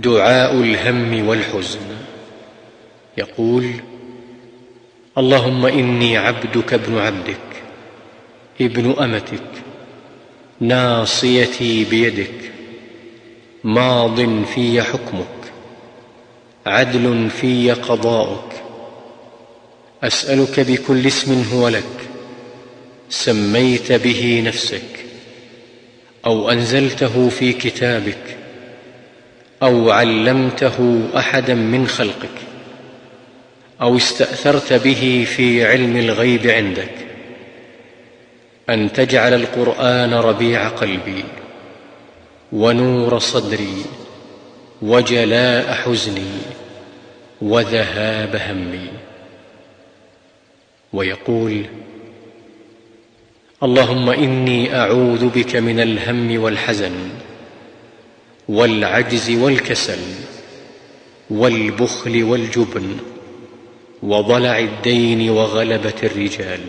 دعاء الهم والحزن. يقول اللهم إني عبدك ابن عبدك ابن أمتك ناصيتي بيدك ماض في حكمك عدل في قضاؤك. أسألك بكل اسم هو لك سميت به نفسك أو أنزلته في كتابك. أو علمته أحدا من خلقك أو استأثرت به في علم الغيب عندك أن تجعل القرآن ربيع قلبي ونور صدري وجلاء حزني وذهاب همي. ويقول اللهم إني أعوذ بك من الهم والحزن والعجز والكسل والبخل والجبن وضلع الدين وغلبة الرجال